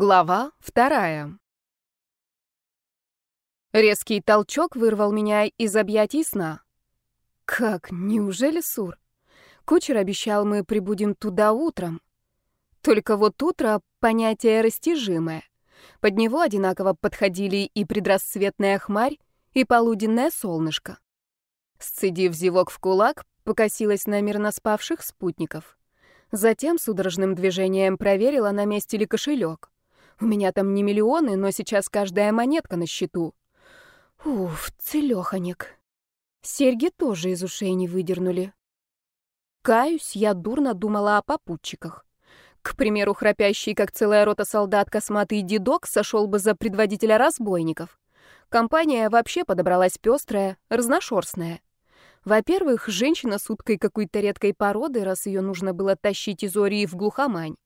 Глава вторая. Резкий толчок вырвал меня из объятий сна. Как, неужели Сур? Кучер обещал, мы прибудем туда утром. Только вот утро — понятие растяжимое. Под него одинаково подходили и предрассветная хмарь, и полуденное солнышко. Сцедив зевок в кулак, покосилась на мирно спавших спутников. Затем судорожным движением проверила, на месте ли кошелек. У меня там не миллионы, но сейчас каждая монетка на счету. Уф, целёханик. Серьги тоже из ушей не выдернули. Каюсь, я дурно думала о попутчиках. К примеру, храпящий, как целая рота солдат, косматый дедок сошел бы за предводителя разбойников. Компания вообще подобралась пестрая, разношерстная. Во-первых, женщина с уткой какой-то редкой породы, раз ее нужно было тащить из Ории в глухомань.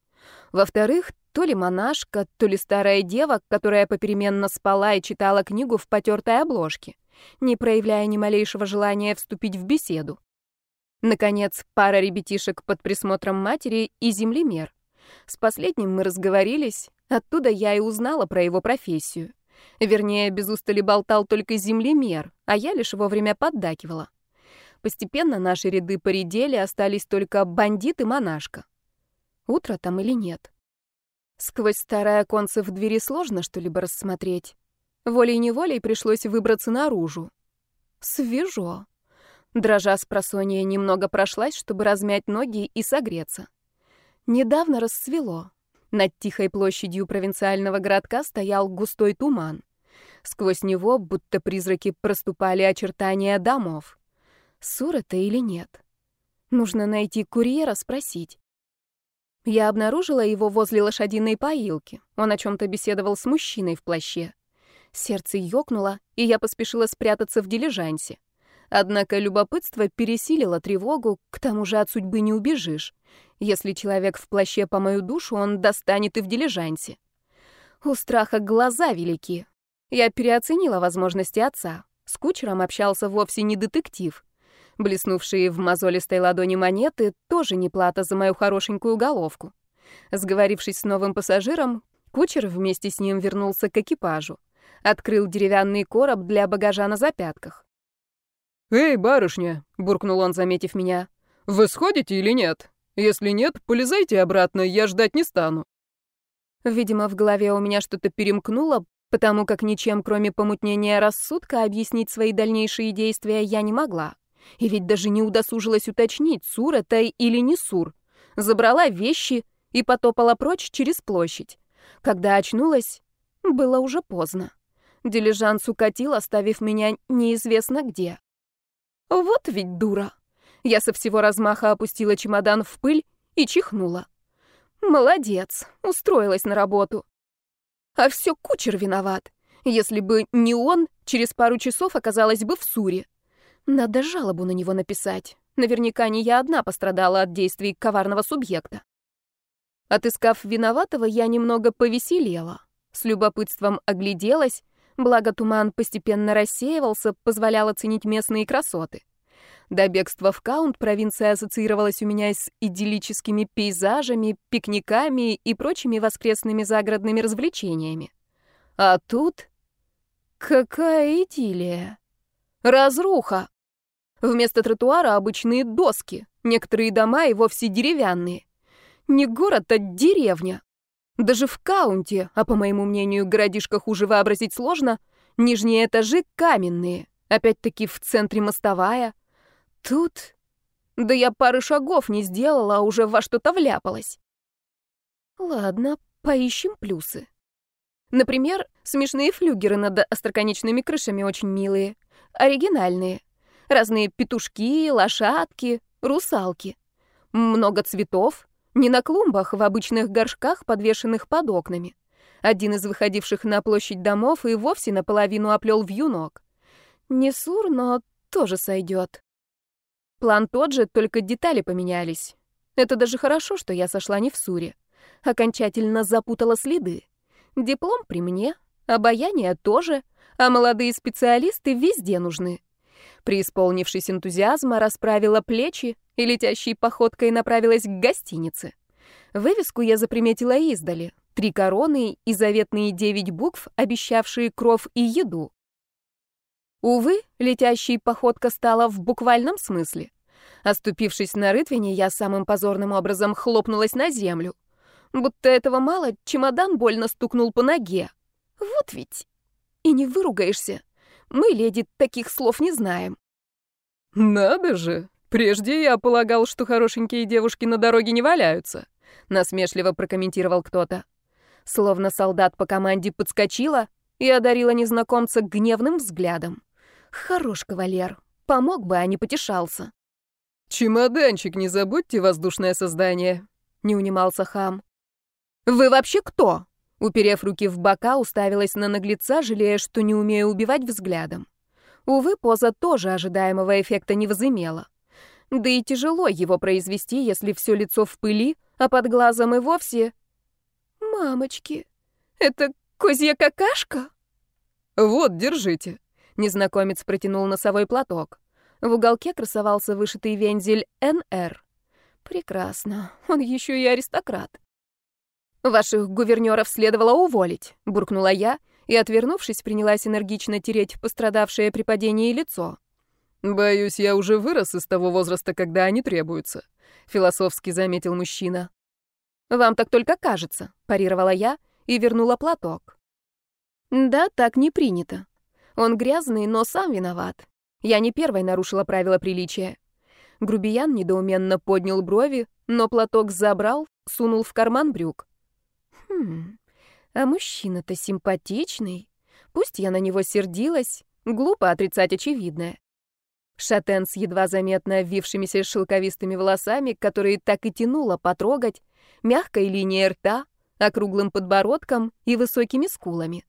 Во-вторых, то ли монашка, то ли старая дева, которая попеременно спала и читала книгу в потертой обложке, не проявляя ни малейшего желания вступить в беседу. Наконец, пара ребятишек под присмотром матери и землемер. С последним мы разговорились, оттуда я и узнала про его профессию. Вернее, без устали болтал только землемер, а я лишь вовремя поддакивала. Постепенно наши ряды поредели, остались только бандит и монашка. Утро там или нет? Сквозь старое оконце в двери сложно что-либо рассмотреть. Волей-неволей пришлось выбраться наружу. Свежо. Дрожа с просонья немного прошлась, чтобы размять ноги и согреться. Недавно рассвело. Над тихой площадью провинциального городка стоял густой туман. Сквозь него, будто призраки, проступали очертания домов. Сур это или нет? Нужно найти курьера, спросить. Я обнаружила его возле лошадиной поилки. Он о чем-то беседовал с мужчиной в плаще. Сердце ёкнуло, и я поспешила спрятаться в дилижансе. Однако любопытство пересилило тревогу, к тому же от судьбы не убежишь. Если человек в плаще по мою душу, он достанет и в дилижансе. У страха глаза велики. Я переоценила возможности отца. С кучером общался вовсе не детектив. Блеснувшие в мозолистой ладони монеты тоже не плата за мою хорошенькую головку. Сговорившись с новым пассажиром, кучер вместе с ним вернулся к экипажу. Открыл деревянный короб для багажа на запятках. «Эй, барышня!» — буркнул он, заметив меня. «Вы сходите или нет? Если нет, полезайте обратно, я ждать не стану». Видимо, в голове у меня что-то перемкнуло, потому как ничем, кроме помутнения рассудка, объяснить свои дальнейшие действия я не могла. И ведь даже не удосужилась уточнить, Сур это или не Сур. Забрала вещи и потопала прочь через площадь. Когда очнулась, было уже поздно. Дилижанс укатил, оставив меня неизвестно где. Вот ведь дура. Я со всего размаха опустила чемодан в пыль и чихнула. Молодец, устроилась на работу. А все кучер виноват. Если бы не он, через пару часов оказалась бы в Суре. Надо жалобу на него написать. Наверняка не я одна пострадала от действий коварного субъекта. Отыскав виноватого, я немного повеселела. С любопытством огляделась, благо туман постепенно рассеивался, позволял оценить местные красоты. До бегства в Каунт провинция ассоциировалась у меня с идиллическими пейзажами, пикниками и прочими воскресными загородными развлечениями. А тут... Какая идиллия! Разруха! Вместо тротуара обычные доски, некоторые дома и вовсе деревянные. Не город, а деревня. Даже в Каунте, а по моему мнению, городишко хуже вообразить сложно, нижние этажи каменные, опять-таки в центре мостовая. Тут... Да я пары шагов не сделала, а уже во что-то вляпалась. Ладно, поищем плюсы. Например, смешные флюгеры над остроконечными крышами очень милые, оригинальные. Разные петушки, лошадки, русалки. Много цветов. Не на клумбах, в обычных горшках, подвешенных под окнами. Один из выходивших на площадь домов и вовсе наполовину оплел вьюнок. Не сур, но тоже сойдет. План тот же, только детали поменялись. Это даже хорошо, что я сошла не в суре. Окончательно запутала следы. Диплом при мне, обаяние тоже, а молодые специалисты везде нужны. Преисполнившись энтузиазма, расправила плечи и летящей походкой направилась к гостинице. Вывеску я заприметила издали. три короны и заветные девять букв, обещавшие кров и еду. Увы, летящей походка стала в буквальном смысле. Оступившись на рытвине, я самым позорным образом хлопнулась на землю. Будто этого мало, чемодан больно стукнул по ноге. Вот ведь. И не выругаешься. Мы, леди, таких слов не знаем. «Надо же! Прежде я полагал, что хорошенькие девушки на дороге не валяются», — насмешливо прокомментировал кто-то. Словно солдат по команде подскочила и одарила незнакомца гневным взглядом. Хорош кавалер, помог бы, а не потешался. «Чемоданчик не забудьте, воздушное создание», — не унимался хам. «Вы вообще кто?» Уперев руки в бока, уставилась на наглеца, жалея, что не умею убивать взглядом. Увы, поза тоже ожидаемого эффекта не возымела. Да и тяжело его произвести, если все лицо в пыли, а под глазом и вовсе... «Мамочки, это козья какашка?» «Вот, держите». Незнакомец протянул носовой платок. В уголке красовался вышитый вензель «НР». «Прекрасно, он еще и аристократ». «Ваших гувернеров следовало уволить», — буркнула я, — и, отвернувшись, принялась энергично тереть пострадавшее при падении лицо. «Боюсь, я уже вырос из того возраста, когда они требуются», — философски заметил мужчина. «Вам так только кажется», — парировала я и вернула платок. «Да, так не принято. Он грязный, но сам виноват. Я не первой нарушила правила приличия». Грубиян недоуменно поднял брови, но платок забрал, сунул в карман брюк. «Хм, а мужчина-то симпатичный. Пусть я на него сердилась, глупо отрицать очевидное. Шатен с едва заметно ввившимися шелковистыми волосами, которые так и тянуло потрогать, мягкой линией рта, округлым подбородком и высокими скулами.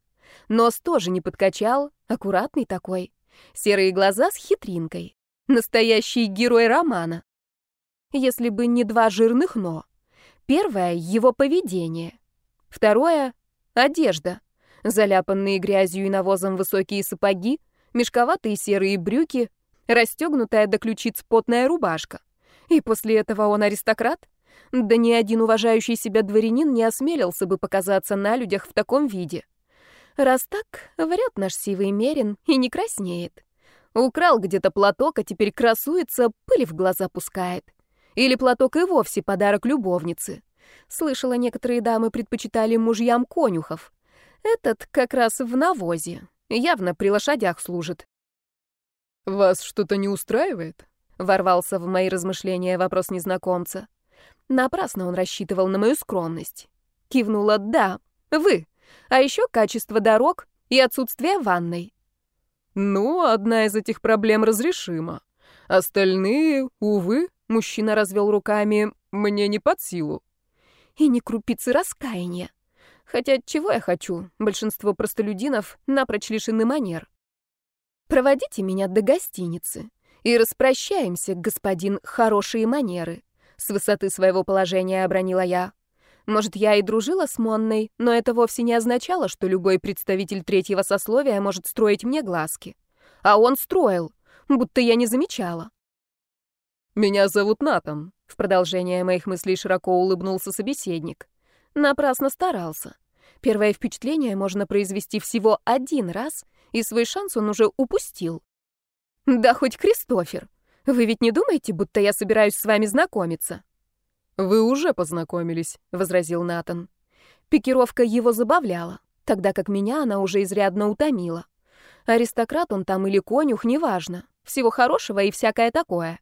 Нос тоже не подкачал, аккуратный такой. Серые глаза с хитринкой. Настоящий герой романа. Если бы не два жирных «но». Первое — его поведение. Второе Одежда. Заляпанные грязью и навозом высокие сапоги, мешковатые серые брюки, расстегнутая до ключиц потная рубашка. И после этого он аристократ? Да ни один уважающий себя дворянин не осмелился бы показаться на людях в таком виде. Раз так, врет наш сивый мерин и не краснеет. Украл где-то платок, а теперь красуется, пыли в глаза пускает. Или платок и вовсе подарок любовнице. Слышала, некоторые дамы предпочитали мужьям конюхов. Этот как раз в навозе. Явно при лошадях служит. «Вас что-то не устраивает?» — ворвался в мои размышления вопрос незнакомца. Напрасно он рассчитывал на мою скромность. Кивнула «да, вы, а еще качество дорог и отсутствие ванной». «Ну, одна из этих проблем разрешима. Остальные, увы, мужчина развел руками, мне не под силу и ни крупицы раскаяния. Хотя чего я хочу? Большинство простолюдинов напрочь лишены манер. Проводите меня до гостиницы и распрощаемся, господин хорошие манеры. С высоты своего положения обронила я. Может, я и дружила с Монной, но это вовсе не означало, что любой представитель третьего сословия может строить мне глазки. А он строил, будто я не замечала. «Меня зовут Натан», в продолжение моих мыслей широко улыбнулся собеседник. Напрасно старался. Первое впечатление можно произвести всего один раз, и свой шанс он уже упустил. Да хоть Кристофер. Вы ведь не думаете, будто я собираюсь с вами знакомиться? Вы уже познакомились, возразил Натан. Пикировка его забавляла, тогда как меня она уже изрядно утомила. Аристократ он там или конюх, неважно. Всего хорошего и всякое такое.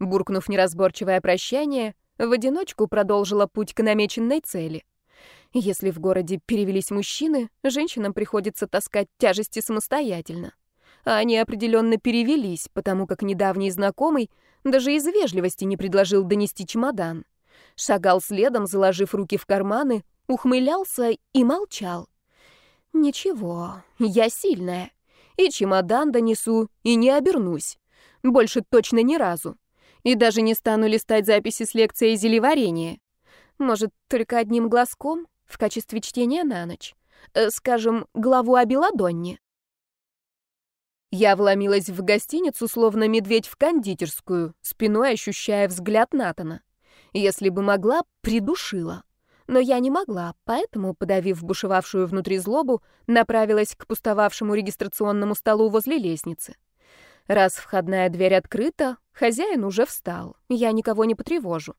Буркнув неразборчивое прощание, в одиночку продолжила путь к намеченной цели. Если в городе перевелись мужчины, женщинам приходится таскать тяжести самостоятельно. А они определенно перевелись, потому как недавний знакомый даже из вежливости не предложил донести чемодан. Шагал следом, заложив руки в карманы, ухмылялся и молчал. «Ничего, я сильная. И чемодан донесу, и не обернусь. Больше точно ни разу. И даже не стану листать записи с лекцией зелеварения. Может, только одним глазком в качестве чтения на ночь. Э, скажем, главу о Беладонне. Я вломилась в гостиницу, словно медведь в кондитерскую, спиной ощущая взгляд Натана. Если бы могла, придушила. Но я не могла, поэтому, подавив бушевавшую внутри злобу, направилась к пустовавшему регистрационному столу возле лестницы. Раз входная дверь открыта, хозяин уже встал, я никого не потревожу.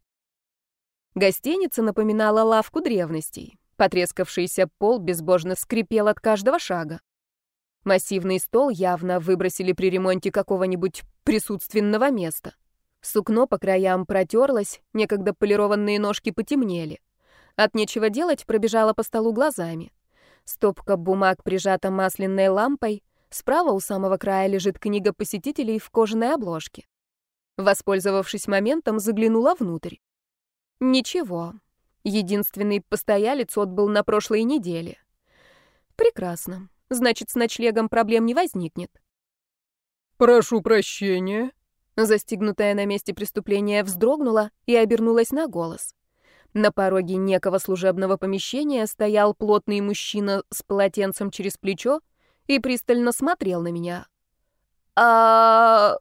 Гостиница напоминала лавку древностей. Потрескавшийся пол безбожно скрипел от каждого шага. Массивный стол явно выбросили при ремонте какого-нибудь присутственного места. Сукно по краям протерлось, некогда полированные ножки потемнели. От нечего делать пробежала по столу глазами. Стопка бумаг прижата масляной лампой, справа у самого края лежит книга посетителей в кожаной обложке. Воспользовавшись моментом, заглянула внутрь. Ничего. Единственный постоялец отбыл на прошлой неделе. Прекрасно. Значит, с ночлегом проблем не возникнет. «Прошу прощения». Застигнутая на месте преступления вздрогнула и обернулась на голос. На пороге некого служебного помещения стоял плотный мужчина с полотенцем через плечо и пристально смотрел на меня. а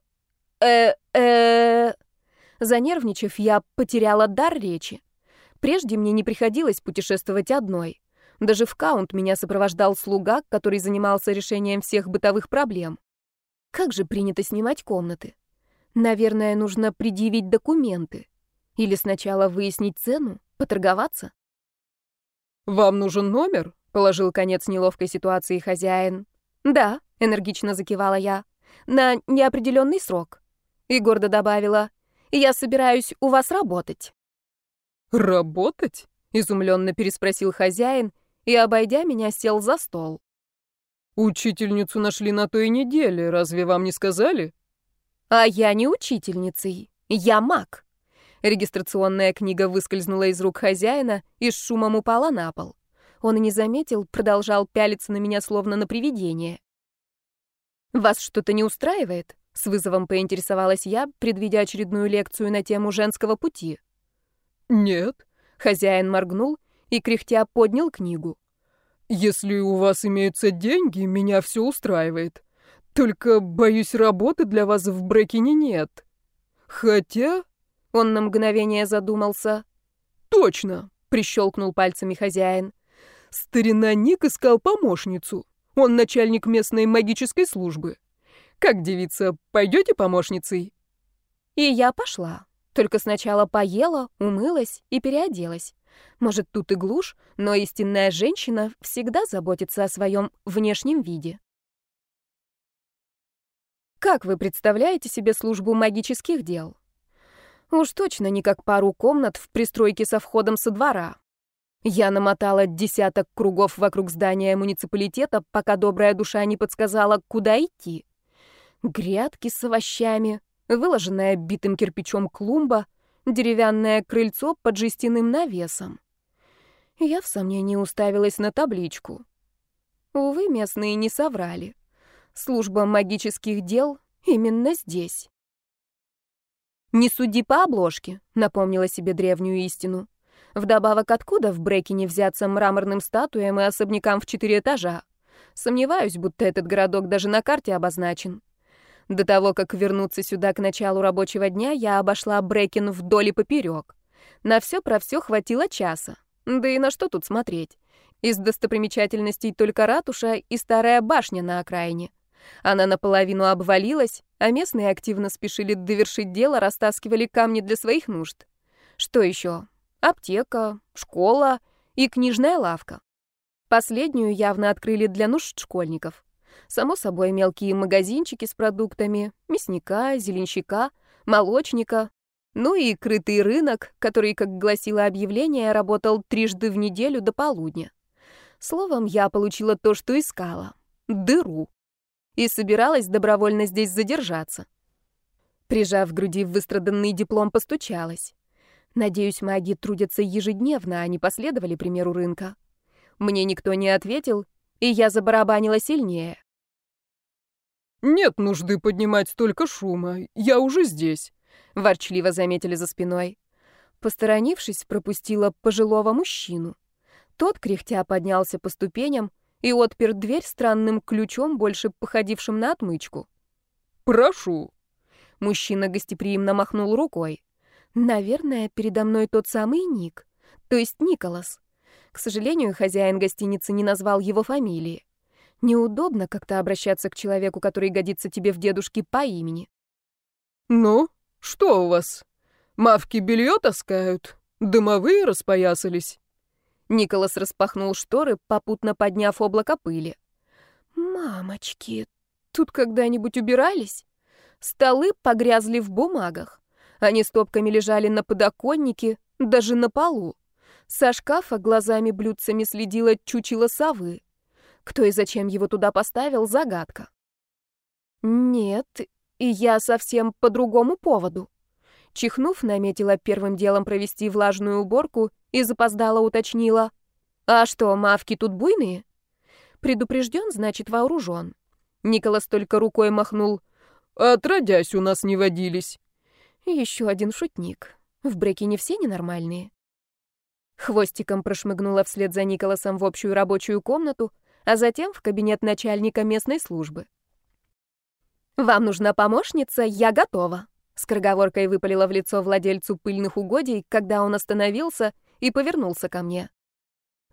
э э Занервничав, я потеряла дар речи. Прежде мне не приходилось путешествовать одной. Даже в каунт меня сопровождал слуга, который занимался решением всех бытовых проблем. Как же принято снимать комнаты? Наверное, нужно предъявить документы. Или сначала выяснить цену, поторговаться? «Вам нужен номер?» — положил конец неловкой ситуации хозяин. «Да», — энергично закивала я, — «на неопределенный срок». И гордо добавила, «Я собираюсь у вас работать». «Работать?» — изумленно переспросил хозяин и, обойдя меня, сел за стол. «Учительницу нашли на той неделе, разве вам не сказали?» «А я не учительницей, я маг». Регистрационная книга выскользнула из рук хозяина и с шумом упала на пол. Он и не заметил, продолжал пялиться на меня словно на привидение. «Вас что-то не устраивает?» — с вызовом поинтересовалась я, предвидя очередную лекцию на тему женского пути. «Нет», — хозяин моргнул и, кряхтя, поднял книгу. «Если у вас имеются деньги, меня все устраивает. Только, боюсь, работы для вас в Брекине нет. Хотя...» Он на мгновение задумался. «Точно!» — прищелкнул пальцами хозяин. «Старина Ник искал помощницу. Он начальник местной магической службы. Как, девица, пойдете помощницей?» И я пошла. Только сначала поела, умылась и переоделась. Может, тут и глушь, но истинная женщина всегда заботится о своем внешнем виде. Как вы представляете себе службу магических дел? Уж точно не как пару комнат в пристройке со входом со двора. Я намотала десяток кругов вокруг здания муниципалитета, пока добрая душа не подсказала, куда идти. Грядки с овощами, выложенная битым кирпичом клумба, деревянное крыльцо под жестяным навесом. Я в сомнении уставилась на табличку. Увы, местные не соврали. Служба магических дел именно здесь. «Не суди по обложке», — напомнила себе древнюю истину. Вдобавок, откуда в Брекине взяться мраморным статуям и особнякам в четыре этажа? Сомневаюсь, будто этот городок даже на карте обозначен. До того, как вернуться сюда к началу рабочего дня, я обошла Брекин вдоль и поперек. На все про все хватило часа. Да и на что тут смотреть? Из достопримечательностей только ратуша и старая башня на окраине. Она наполовину обвалилась, а местные активно спешили довершить дело, растаскивали камни для своих нужд. Что еще? Аптека, школа и книжная лавка. Последнюю явно открыли для нужд школьников. Само собой, мелкие магазинчики с продуктами, мясника, зеленщика, молочника, ну и крытый рынок, который, как гласило объявление, работал трижды в неделю до полудня. Словом, я получила то, что искала — дыру. И собиралась добровольно здесь задержаться. Прижав к груди выстраданный диплом, постучалась. Надеюсь, маги трудятся ежедневно, а не последовали примеру рынка. Мне никто не ответил, и я забарабанила сильнее. «Нет нужды поднимать столько шума. Я уже здесь», — ворчливо заметили за спиной. Посторонившись, пропустила пожилого мужчину. Тот, кряхтя, поднялся по ступеням и отпер дверь странным ключом, больше походившим на отмычку. «Прошу». Мужчина гостеприимно махнул рукой. «Наверное, передо мной тот самый Ник. то есть Николас. К сожалению, хозяин гостиницы не назвал его фамилии. Неудобно как-то обращаться к человеку, который годится тебе в дедушке по имени. «Ну, что у вас? Мавки белье таскают? Дымовые распоясались?» Николас распахнул шторы, попутно подняв облако пыли. «Мамочки, тут когда-нибудь убирались?» Столы погрязли в бумагах. Они стопками лежали на подоконнике, даже на полу. Со шкафа глазами-блюдцами следила чучело совы. Кто и зачем его туда поставил — загадка. Нет, и я совсем по другому поводу. Чихнув, наметила первым делом провести влажную уборку и запоздала уточнила. «А что, мавки тут буйные?» Предупрежден, значит, вооружен. Николас только рукой махнул. «Отродясь, у нас не водились». Еще один шутник. В бреке не все ненормальные. Хвостиком прошмыгнула вслед за Николасом в общую рабочую комнату, а затем в кабинет начальника местной службы. «Вам нужна помощница? Я готова!» Скороговоркой выпалила в лицо владельцу пыльных угодий, когда он остановился и повернулся ко мне.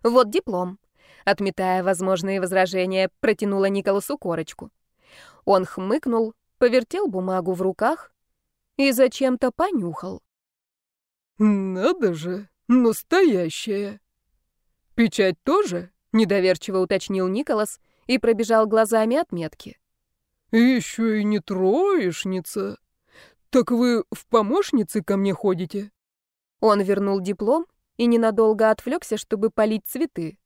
«Вот диплом». Отметая возможные возражения, протянула Николасу корочку. Он хмыкнул, повертел бумагу в руках и зачем-то понюхал. «Надо же, настоящая!» «Печать тоже?» — недоверчиво уточнил Николас и пробежал глазами отметки. «Еще и не троечница. Так вы в помощницы ко мне ходите?» Он вернул диплом и ненадолго отвлекся, чтобы полить цветы.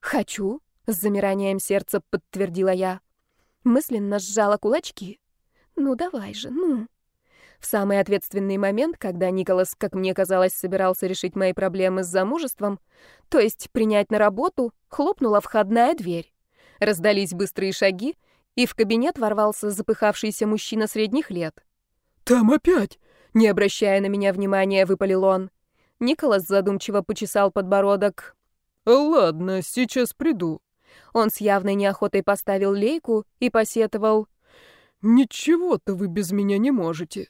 «Хочу», — с замиранием сердца подтвердила я. Мысленно сжала кулачки. «Ну давай же, ну». В самый ответственный момент, когда Николас, как мне казалось, собирался решить мои проблемы с замужеством, то есть принять на работу, хлопнула входная дверь. Раздались быстрые шаги, и в кабинет ворвался запыхавшийся мужчина средних лет. «Там опять!» — не обращая на меня внимания, выпалил он. Николас задумчиво почесал подбородок. «Ладно, сейчас приду». Он с явной неохотой поставил лейку и посетовал. «Ничего-то вы без меня не можете.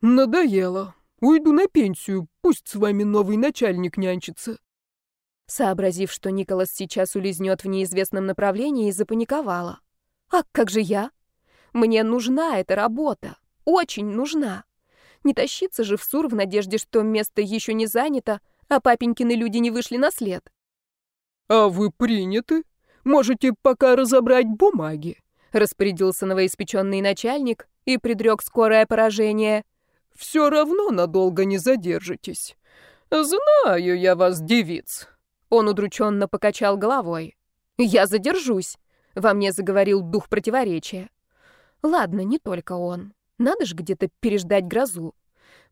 Надоело. Уйду на пенсию, пусть с вами новый начальник нянчится». Сообразив, что Николас сейчас улизнет в неизвестном направлении, запаниковала. А как же я? Мне нужна эта работа. Очень нужна. Не тащиться же в Сур в надежде, что место еще не занято, а папенькины люди не вышли на след. «А вы приняты? Можете пока разобрать бумаги», — распорядился новоиспеченный начальник и предрек скорое поражение. «Все равно надолго не задержитесь. Знаю я вас, девиц». Он удрученно покачал головой. «Я задержусь. Во мне заговорил дух противоречия. Ладно, не только он. Надо же где-то переждать грозу.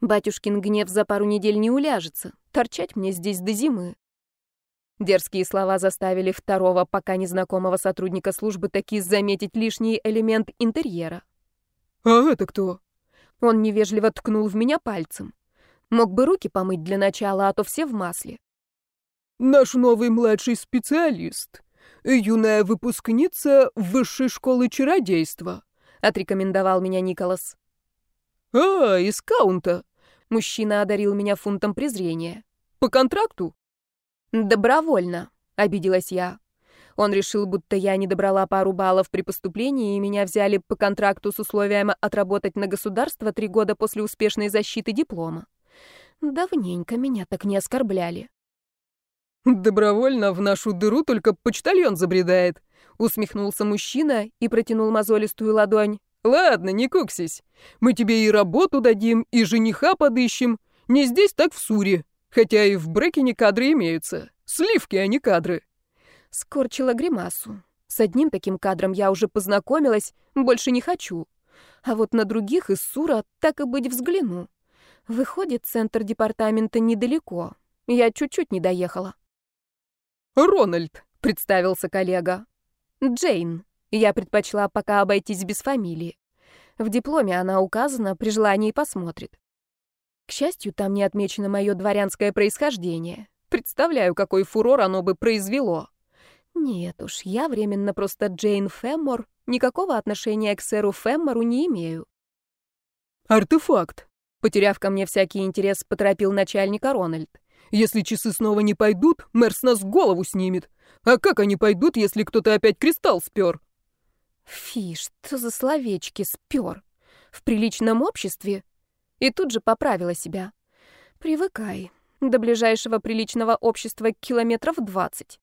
Батюшкин гнев за пару недель не уляжется. Торчать мне здесь до зимы. Дерзкие слова заставили второго, пока незнакомого сотрудника службы таки заметить лишний элемент интерьера. «А это кто?» Он невежливо ткнул в меня пальцем. Мог бы руки помыть для начала, а то все в масле. «Наш новый младший специалист юная выпускница высшей школы чародейства», — отрекомендовал меня Николас. «А, из каунта». Мужчина одарил меня фунтом презрения. «По контракту?» «Добровольно», — обиделась я. Он решил, будто я не добрала пару баллов при поступлении, и меня взяли по контракту с условием отработать на государство три года после успешной защиты диплома. Давненько меня так не оскорбляли. «Добровольно в нашу дыру только почтальон забредает», — усмехнулся мужчина и протянул мозолистую ладонь. «Ладно, не куксись. Мы тебе и работу дадим, и жениха подыщем. Не здесь, так в Суре. Хотя и в Брекине кадры имеются. Сливки, а не кадры». Скорчила гримасу. С одним таким кадром я уже познакомилась, больше не хочу. А вот на других из Сура так и быть взгляну. Выходит, центр департамента недалеко. Я чуть-чуть не доехала. «Рональд», — представился коллега. «Джейн. Я предпочла пока обойтись без фамилии. В дипломе она указана, при желании посмотрит. К счастью, там не отмечено мое дворянское происхождение. Представляю, какой фурор оно бы произвело. Нет уж, я временно просто Джейн Феммор, никакого отношения к сэру Феммору не имею. «Артефакт», — потеряв ко мне всякий интерес, поторопил начальника Рональд. Если часы снова не пойдут, мэр с нас голову снимет. А как они пойдут, если кто-то опять кристалл спер? Фи, что за словечки спер? В приличном обществе? И тут же поправила себя. Привыкай. До ближайшего приличного общества километров двадцать.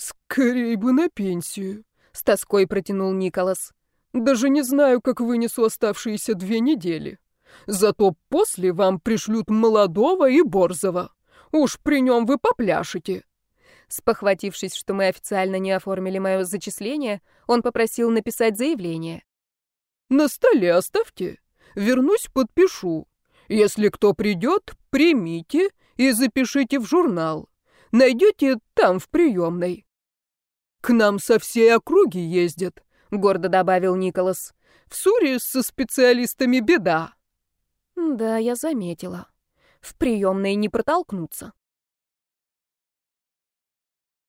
Скорей бы на пенсию, с тоской протянул Николас. Даже не знаю, как вынесу оставшиеся две недели. Зато после вам пришлют молодого и борзого. Уж при нем вы попляшете. Спохватившись, что мы официально не оформили мое зачисление, он попросил написать заявление. «На столе оставьте. Вернусь, подпишу. Если кто придет, примите и запишите в журнал. Найдете там, в приемной. К нам со всей округи ездят», — гордо добавил Николас. «В Суре со специалистами беда». Да, я заметила. В приемной не протолкнуться.